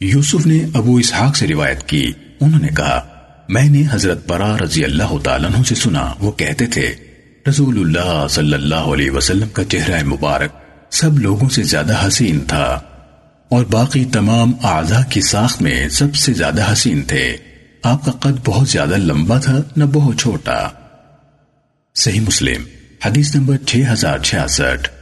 یوسف نے ابو اسحاق سے روایت کی۔ انہوں نے کہا، میں نے حضرت برا رضی اللہ تعالیٰ عنہ سے سنا، وہ کہتے تھے، رسول اللہ صلی اللہ علیہ وسلم کا چہرہ مبارک سب لوگوں سے زیادہ حسین تھا اور باقی تمام اعضاء کی ساخت میں سب سے زیادہ حسین تھے۔ آپ کا قد بہت زیادہ لمبا تھا، نہ بہت چھوٹا۔ صحیح مسلم، حدیث نمبر 6066